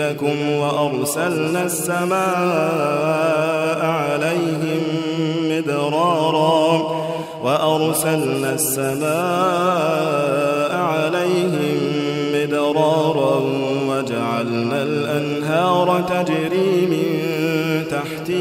لكم وأرسلنا السماء عليهم مدرارا وأرسلنا السماء عليهم مدرارا وجعلنا الأنهار تجري من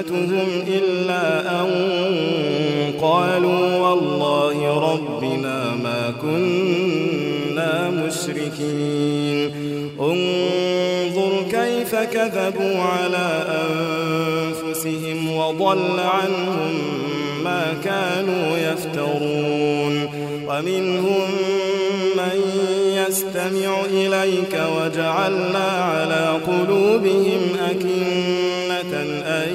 فتنتهم إلا أن قالوا والله ربنا ما كنا مشركين. انظر كيف كذبوا على أنفسهم وضل عنهم ما كانوا يفترون. ومنهم من يستمع إليك وجعلنا على قلوبهم أكنة أن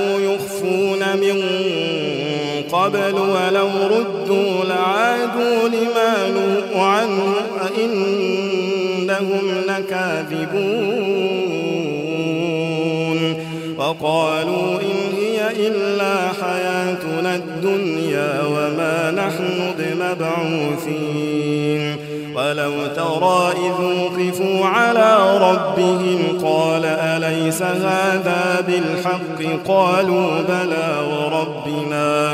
قبل ولو ردوا لعادوا لما نهوا عنه أئنهم لكاذبون وقالوا إن هي إلا حياتنا الدنيا وما نحن بمبعوثين ولو ترى إذ وقفوا على ربهم قال أليس هذا بالحق؟ قالوا بلى وربنا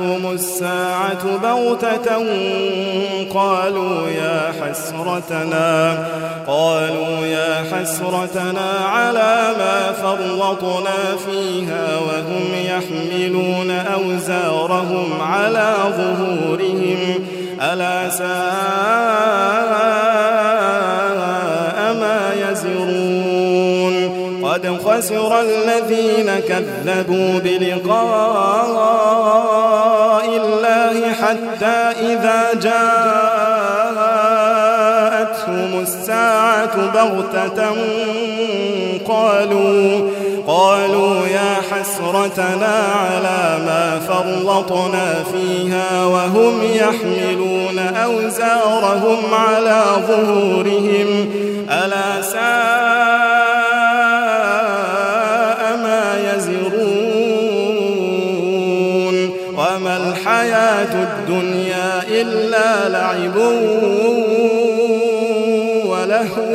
جاءتهم الساعة بغتة قالوا يا حسرتنا قالوا يا حسرتنا على ما فرطنا فيها وهم يحملون أوزارهم على ظهورهم. ألا ساء ما يزرون؟ قد خسر الذين كذبوا بلقاء الله حتى إذا جاءتهم الساعة بغتة قالوا قالوا يا حسرتنا على ما فرطنا فيها وهم يحملون أوزارهم على ظهورهم. ألا ساء الدنيا إلا لعب ولهو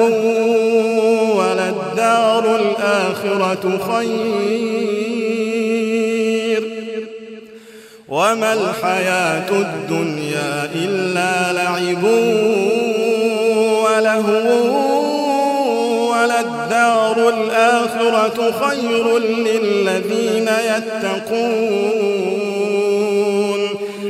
وللدار الآخرة خير. وما الحياة الدنيا إلا لعب ولهو وللدار الآخرة خير للذين يتقون.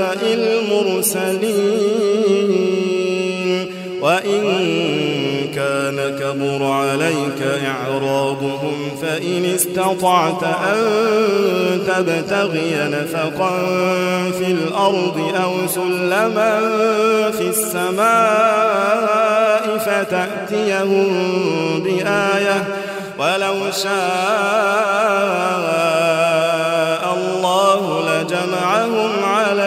نبأ المرسلين وإن كان كبر عليك إعراضهم فإن استطعت أن تبتغي نفقا في الأرض أو سلما في السماء فتأتيهم بآية ولو شاء الله لجمعهم على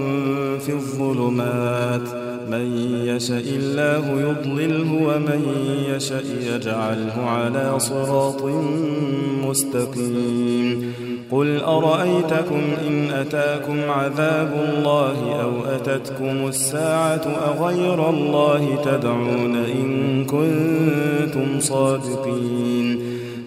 في الظلمات. من يشاء الله يضلله ومن يشاء يجعله على صراط مستقيم. قل أرأيتكم إن أتاكم عذاب الله أو أتتكم الساعة أغير الله تدعون إن كنتم صادقين؟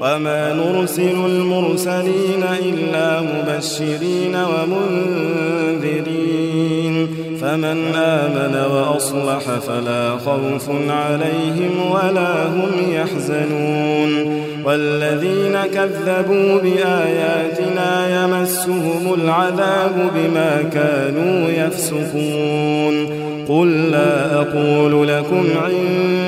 وما نرسل المرسلين إلا مبشرين ومنذرين. فمن آمن وأصلح فلا خوف عليهم ولا هم يحزنون. والذين كذبوا بآياتنا يمسهم العذاب بما كانوا يفسقون. قل لا أقول لكم عندي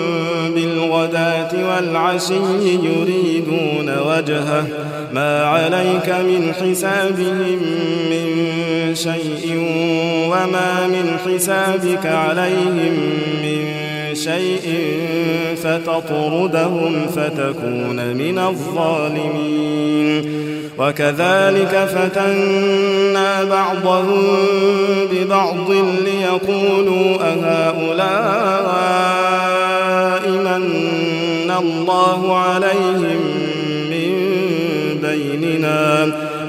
بالغداة والعشي يريدون وجهه. ما عليك من حسابهم من شيء وما من حسابك عليهم من شيء فتطردهم فتكون من الظالمين. وكذلك فتنا بعضهم ببعض ليقولوا أهؤلاء من الله عليهم من بيننا.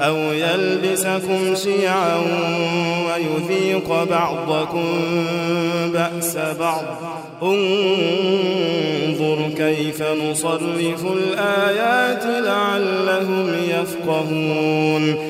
أو يلبسكم شيعا ويذيق بعضكم بأس بعض. انظر كيف نصرف الآيات لعلهم يفقهون.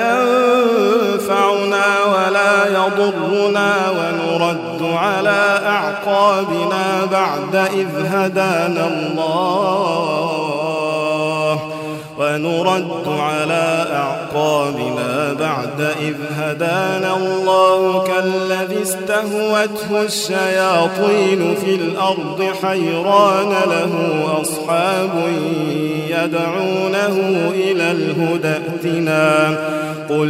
يضرنا ونرد على أعقابنا بعد إذ هدانا الله. ونرد على أعقابنا بعد إذ هدانا الله. كالذي استهوته الشياطين في الأرض حيران له أصحاب يدعونه إلى الهدى ائتنا. قل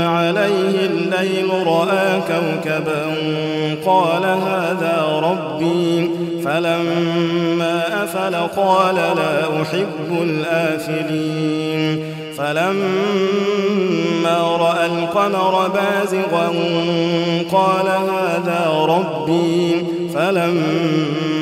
عليه الليل رأى كوكبا قال هذا ربي فلما أفل قال لا أحب الآفلين فلما رأى القمر بازغا قال هذا ربي فلما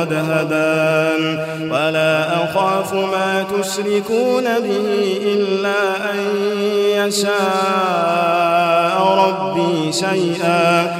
وقد هدان. ولا أخاف ما تشركون به إلا أن يشاء ربي شيئا.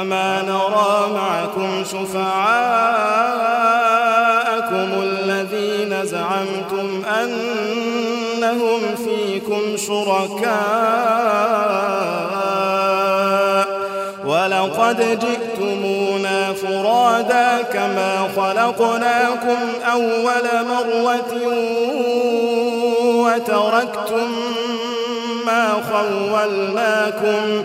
وما نرى معكم شفعاءكم الذين زعمتم أنهم فيكم شركاء ولقد جئتمونا فرادا كما خلقناكم أول مرة وتركتم ما خولناكم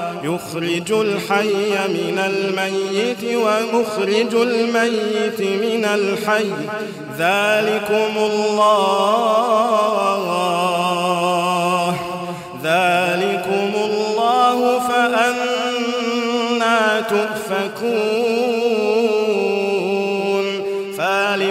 يخرج الحي من الميت ومخرج الميت من الحي. ذلكم الله. ذلكم الله فأنا تؤفكون.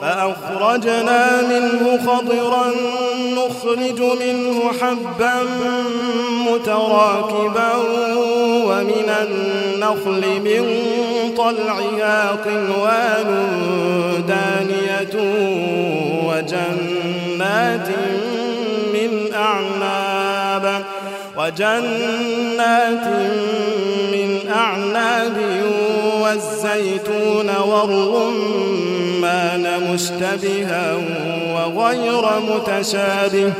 فأخرجنا منه خضرا نخرج منه حبا متراكبا ومن النخل من طلعها قنوان دانية وجنات من أعناب وجنات من أعناب والزيتون والرمان مشتبها وغير متشابه.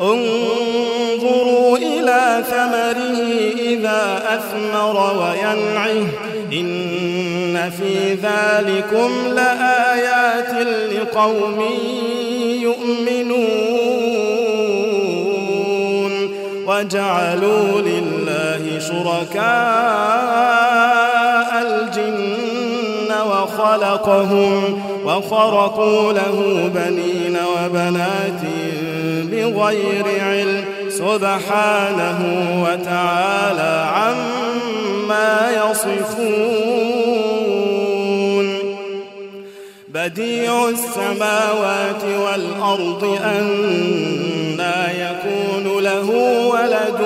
انظروا إلى ثمره إذا أثمر وينعه. إن في ذلكم لآيات لقوم يؤمنون. وجعلوا لله شركاء. وخلقهم وخرقوا له بنين وبنات بغير علم سبحانه وتعالى عما يصفون. بديع السماوات والأرض أنا يكون له ولد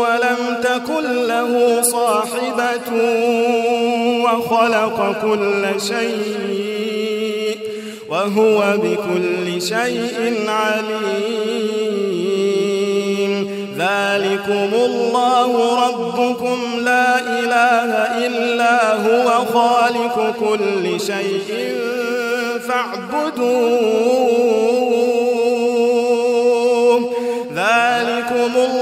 ولم تكن له صاحبة وخلق كل شيء وهو بكل شيء عليم. ذلكم الله ربكم لا إله إلا هو خالق كل شيء فاعبدوه. ذلكم الله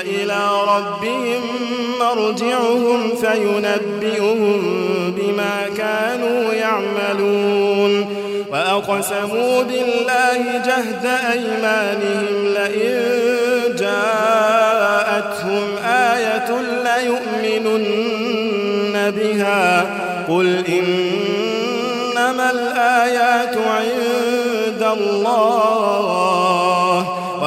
إلى ربهم مرجعهم فينبئهم بما كانوا يعملون. وأقسموا بالله جهد أيمانهم لئن جاءتهم آية ليؤمنن بها. قل إنما الآيات عند الله.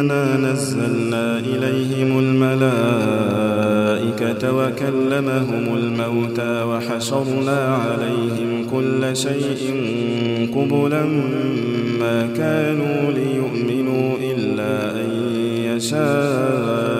أننا نزلنا إليهم الملائكة وكلمهم الموتى وحشرنا عليهم كل شيء قبلا ما كانوا ليؤمنوا إلا أن يشاء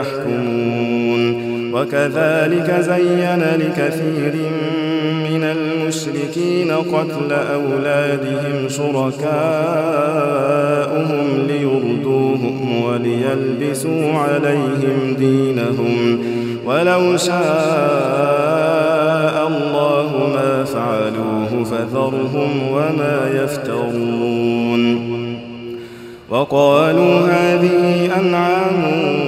يحكمون. وكذلك زين لكثير من المشركين قتل أولادهم شركاؤهم ليردوهم وليلبسوا عليهم دينهم. ولو شاء الله ما فعلوه فذرهم وما يفترون. وقالوا هذه أنعام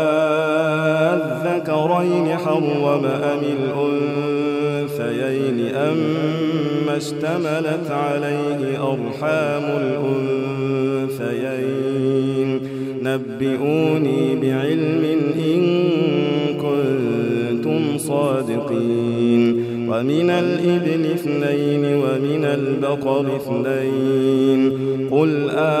أذكرين حرم أم الأنثيين أم اشتملت عليه أرحام الأنثيين نبئوني بعلم إن كنتم صادقين ومن الإبل اثنين ومن البقر اثنين قل أذكرين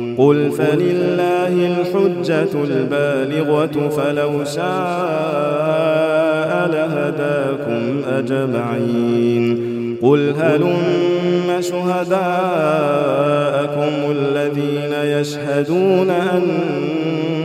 قل فلله الحجة البالغة فلو شاء لهداكم أجمعين قل هلم شهداءكم الذين يشهدون أن